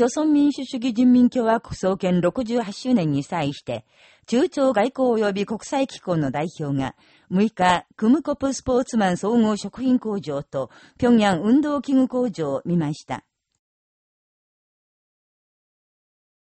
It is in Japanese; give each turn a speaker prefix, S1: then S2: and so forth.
S1: 朝鮮民主主義人民共和国創建68周年に際して、中朝外交及び国際機構の代表が、6日、クムコプスポーツマン総合食品工場と、平壌運動器具工場を見ました。